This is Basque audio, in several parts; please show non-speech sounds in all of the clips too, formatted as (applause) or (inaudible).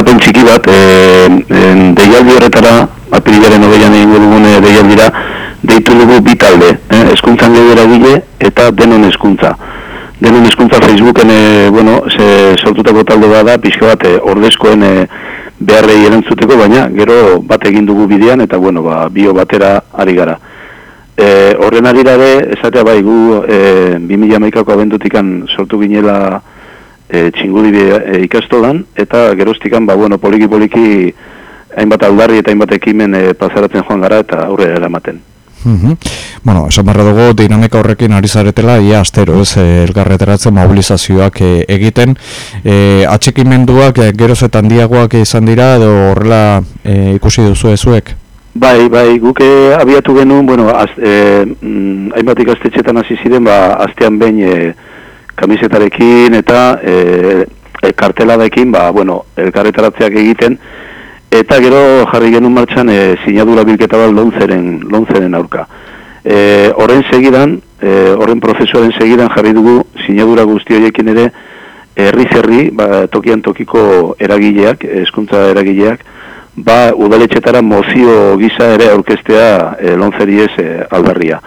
astapen txiki bat, e, en, deialdi horretara, apirilaren hogeian egin dugun e, deialdira, deitu dugu bi talde, eh, eskuntzan gile eta denon eskuntza. Denon eskuntza Facebooken, e, bueno, se, sortutako talde da, pixka bat, e, ordezkoen e, beharrei erantzuteko, baina gero bat egin dugu bidean, eta bueno, ba, bio batera ari gara. E, horren ari dara, esatea bai, gu e, 2000 amaikako abendutikan sortu ginela e, txingudi e, ikastolan, eta geroztikan, ba, bueno, poliki-poliki hainbat aldarri eta hainbat ekimen e, pasaratzen joan gara eta aurre eramaten. Mm Bueno, esan barra dugu dinamika horrekin ari zaretela, ia astero ez eh, elgarreteratzen mobilizazioak eh, egiten. E, atxikimenduak e, geroz eta handiagoak izan dira edo horrela e, ikusi duzu ezuek? Bai, bai, guke abiatu genuen, bueno, az, e, mm, hainbat ikastetxetan hasi ziren, ba, aztean behin e, kamisetarekin eta e, e, karteladekin, ba, bueno, elkarretaratzeak egiten, Eta gero jarri genuen martxan e, sinadura bilketa bat lontzeren, lontzeren aurka. E, horren segidan, e, horren prozesuaren segidan jarri dugu sinadura guzti horiekin ere herri zerri, ba, tokian tokiko eragileak, eskuntza eragileak, ba, udaletxetara mozio gisa ere aurkestea e, lontzeri ez e, aldarria.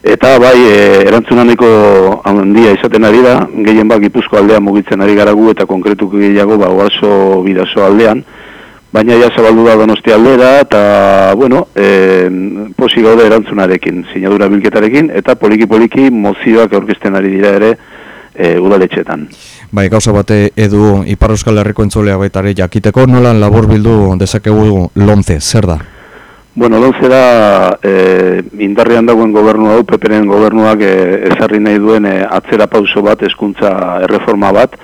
Eta bai, e, erantzunaneko handia izaten ari da, gehien ba, gipuzko aldean mugitzen ari garagu eta konkretuk gehiago, ba, oarzo bidazo aldean, baina ja zabaldu da donosti aldera, eta, bueno, e, posi gaude erantzunarekin, sinadura bilketarekin, eta poliki-poliki mozioak aurkezten ari dira ere e, udaletxetan. Bai, gauza bate edu Ipar Euskal Herriko entzulea baitare jakiteko, nolan labor bildu dezakegu lonze, zer da? Bueno, lonze da e, indarrean dagoen gobernu hau, peperen gobernuak e, ezarri nahi duen e, atzera pauso bat, eskuntza erreforma bat,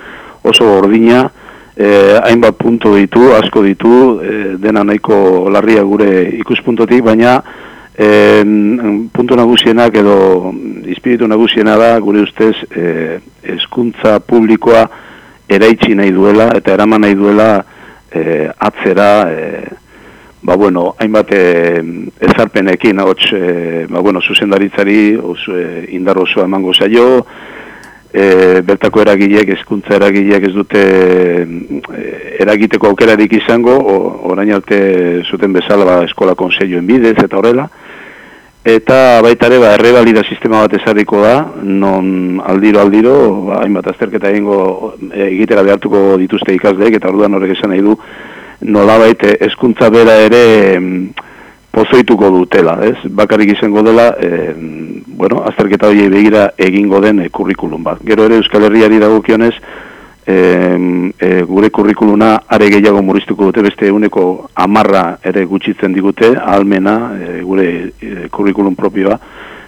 oso ordina, eh, hainbat puntu ditu, asko ditu, eh, dena nahiko larria gure ikuspuntotik, baina eh, puntu nagusienak edo espiritu nagusiena da gure ustez eh, eskuntza publikoa eraitsi nahi duela eta eraman nahi duela eh, atzera eh, ba bueno, hainbat ezarpenekin, hots, eh, ba bueno, zuzendaritzari oso, eh, indar osoa emango zaio, e, bertako eragileak, hezkuntza eragileak ez dute e, eragiteko aukerarik izango, orain arte zuten bezala ba, eskola konseioen bidez eta horrela. Eta baita ere, ba, errebalida sistema bat ezarriko da, non aldiro aldiro, ba, hainbat azterketa egingo e, egitera behartuko dituzte ikasleek, eta orduan horrek esan nahi du, nola baita hezkuntza bera ere pozoituko dutela, ez? Bakarrik izango dela, e, bueno, azterketa hori begira egingo den e, kurrikulum bat. Gero ere Euskal Herriari dagokionez, e, e, gure kurrikuluna are gehiago murriztuko dute, beste eguneko amarra ere gutxitzen digute, almena, e, gure e, kurrikulum propioa,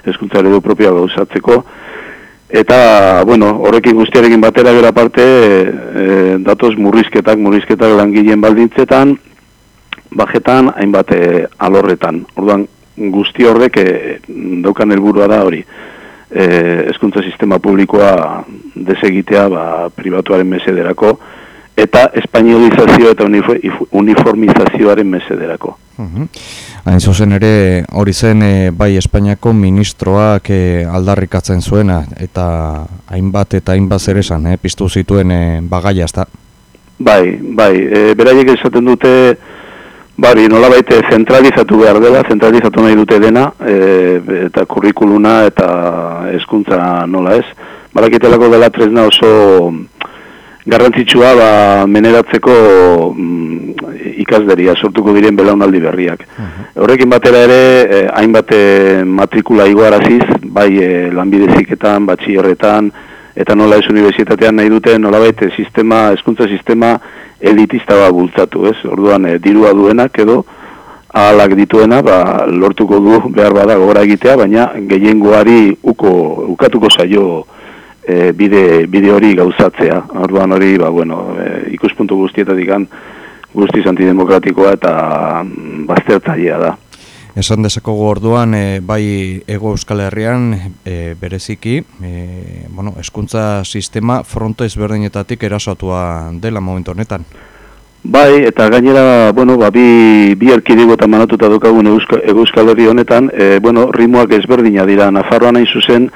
eskuntza eredu propioa gauzatzeko, Eta, bueno, horrekin guztiarekin batera gara parte, e, datoz murrizketak, murrizketak langileen baldintzetan, bajetan, hainbat e, alorretan. Orduan, guzti horrek e, daukan helburua da hori. E, eskuntza sistema publikoa desegitea ba, pribatuaren mesederako, eta espainolizazio eta uniformizazioaren mesederako. Hain zuzen ere, hori zen bai Espainiako ministroak e, aldarrikatzen zuena, eta hainbat eta hainbat zer esan, e, piztu zituen e, bagaia, ez da? Bai, bai, e, beraiek esaten dute, Bari, nola baite zentralizatu behar dela, zentralizatu nahi dute dena, e, eta kurrikuluna eta hezkuntza nola ez. Barakitelako dela tresna oso garrantzitsua ba, meneratzeko mm, ikasderia sortuko diren belaunaldi berriak. Horrekin batera ere, eh, hainbat eh, matrikula iguaraziz, bai eh, lanbideziketan, batxierretan, eta nola ez universitatean nahi dute, nola baite sistema, hezkuntza sistema, elitista ba bultzatu, ez? Orduan e, dirua duenak edo ahalak dituena, ba, lortuko du behar bada gora egitea, baina gehiengoari uko ukatuko zaio e, bide, bide hori gauzatzea. Orduan hori, ba bueno, e, ikuspuntu guztietatik an guztiz antidemokratikoa eta mm, baztertzailea da. Esan desako orduan e, bai ego euskal herrian e, bereziki, e, bueno, eskuntza sistema fronto ezberdinetatik erasotua dela momentu honetan. Bai, eta gainera, bueno, ba, bi, bi erkidigo eta manatuta dukagun ego euskal herri honetan, e, bueno, rimuak ezberdina dira, Nafarroan hain zuzen,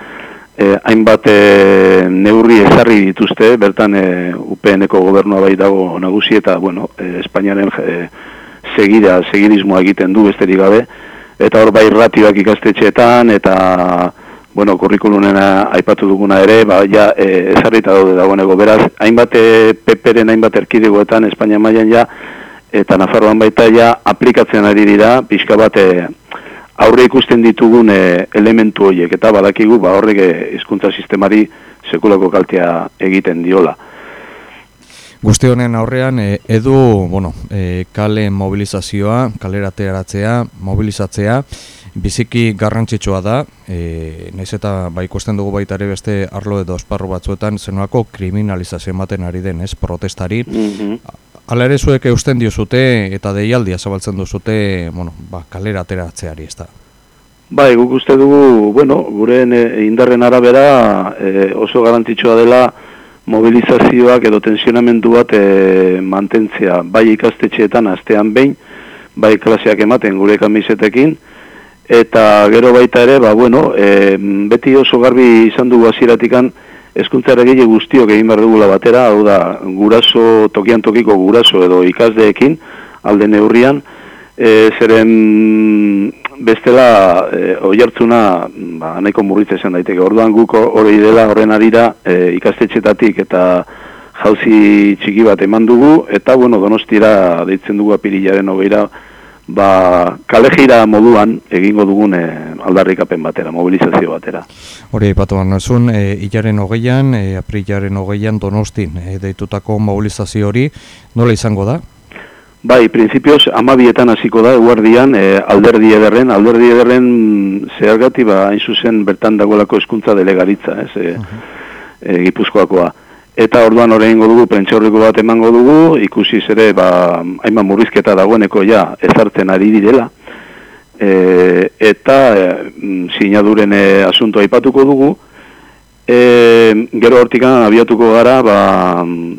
e, hainbat e, neurri ezarri dituzte, bertan e, UPN-eko gobernua bai dago nagusi eta, bueno, e, Espainiaren e, segida, segidismoa egiten du besterik gabe, eta hor bai ratioak ikastetxeetan, eta, bueno, kurrikulunena aipatu duguna ere, ba, ja, e, ezarrita daude dagoeneko, beraz, hainbat peperen hainbat erkidegoetan, Espainia mailan ja, eta Nafarroan baita ja, aplikatzen ari dira, pixka bat, aurre ikusten ditugun e, elementu horiek eta badakigu ba horrek eh, hizkuntza sistemari sekulako kaltea egiten diola. Guzti honen aurrean e, edu, bueno, e, kale mobilizazioa, kalerateratzea, mobilizatzea biziki garrantzitsua da, e, naiz eta ba ikusten dugu baita ere beste arlo edo esparru batzuetan zenolako kriminalizazio ematen ari den, ez, protestari. Mm Hala ere zuek eusten diozute eta deialdia zabaltzen duzute, bueno, ba, kalera ateratzeari ez da. Bai, guk uste dugu, bueno, gure indarren arabera e, oso garantitxoa dela mobilizazioak edo tensionamendu bat e, mantentzea, bai ikastetxeetan astean behin, bai klaseak ematen gure kamisetekin, eta gero baita ere, ba, bueno, e, beti oso garbi izan dugu aziratikan, Ezkuntza eragile guztiok egin behar dugula batera, hau da, guraso, tokian tokiko guraso edo ikasdeekin, alde neurrian, e, zeren bestela e, oi hartzuna, ba, nahiko murritza esan daiteke, orduan guko hori dela horren arira e, ikastetxetatik eta jauzi txiki bat eman dugu, eta bueno, donostira deitzen dugu apirilaren hogeira, ba, kalejira moduan egingo dugun e, aldarrikapen batera, mobilizazio batera. Hori, patu banazun, e, eh, ilaren hogeian, e, aprilaren hogeian donostin e, deitutako mobilizazio hori, nola izango da? Bai, prinsipioz, amabietan hasiko da, eguardian, e, alderdi ederren, alderdi ederren zehargati, ba, hain zuzen bertan dagoelako eskuntza delegaritza, ez, e, e, gipuzkoakoa. Eta orduan horrein dugu, prentxaurriko bat emango dugu, ikusi ere, ba, hainba murrizketa dagoeneko ja, ezartzen ari direla. E, eta e, sinaduren e, asunto aipatuko dugu, e, gero hortikan abiatuko gara ba,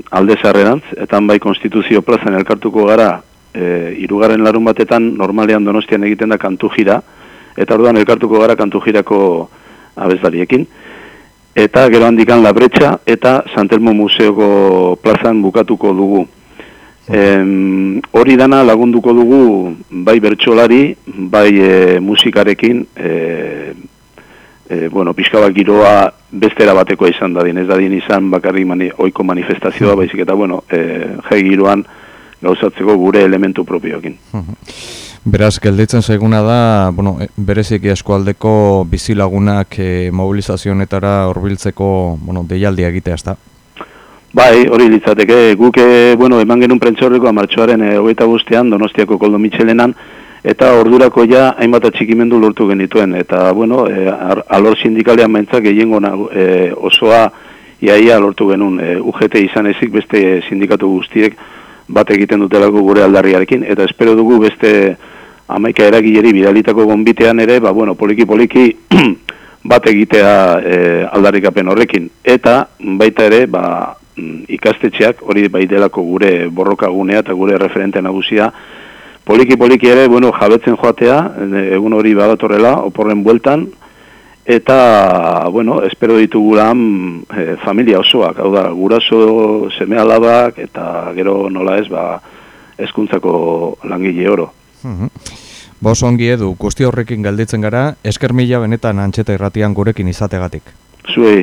alde zarrerantz, eta bai konstituzio plazan elkartuko gara e, irugarren larun batetan normalean donostian egiten da kantu jira, eta orduan elkartuko gara kantu jirako abezdariekin eta gero handikan labretxa eta Santelmo Museoko plazan bukatuko dugu. Em, hori dana lagunduko dugu bai bertsolari, bai e, musikarekin, e, e, bueno, pixka bat giroa bestera bateko izan dadin, ez dadin izan bakarri mani, oiko manifestazioa, baizik eta, bueno, e, jai giroan gauzatzeko gure elementu propioekin. Beraz, gelditzen zaiguna da, bueno, e, bereziki eskualdeko bizilagunak e, mobilizazionetara horbiltzeko bueno, deialdia egitea, ezta? Bai, hori litzateke, guk, e, bueno, eman genuen prentxorreko amartxoaren e, hogeita donostiako koldo mitxelenan, eta ordurako ja hainbat atxikimendu lortu genituen, eta, bueno, e, alor sindikalean mentzak egin e, osoa iaia lortu genuen, e, UGT izan ezik beste sindikatu guztiek bat egiten dutelako gure aldarriarekin, eta espero dugu beste amaika eragileri bidalitako gonbitean ere, ba, bueno, poliki-poliki (clears throat) bat egitea e, aldarrikapen horrekin. Eta baita ere, ba, mm, ikastetxeak, hori bai delako gure borrokagunea eta gure referente nagusia, poliki-poliki ere, bueno, jabetzen joatea, e, egun hori badatorrela, oporren bueltan, eta, bueno, espero ditugulan e, familia osoak, hau da, guraso seme alabak, eta gero nola ez, ba, eskuntzako langile oro. Mm Bos ongi edu, guzti horrekin galditzen gara, esker mila benetan antxeta irratian gurekin izategatik. Zuei,